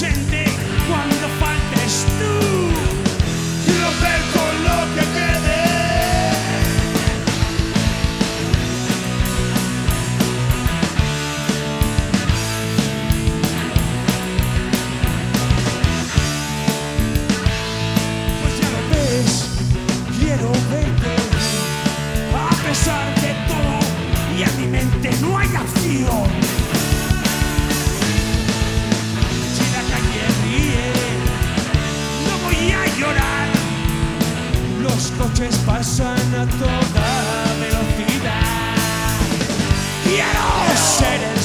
cuando faltes tú. Y romper con lo que quede. Pues ya lo ves, quiero verte A pesar de todo y en mi mente no hay acción Los coches pasan a toda velocidad. Quiero ser el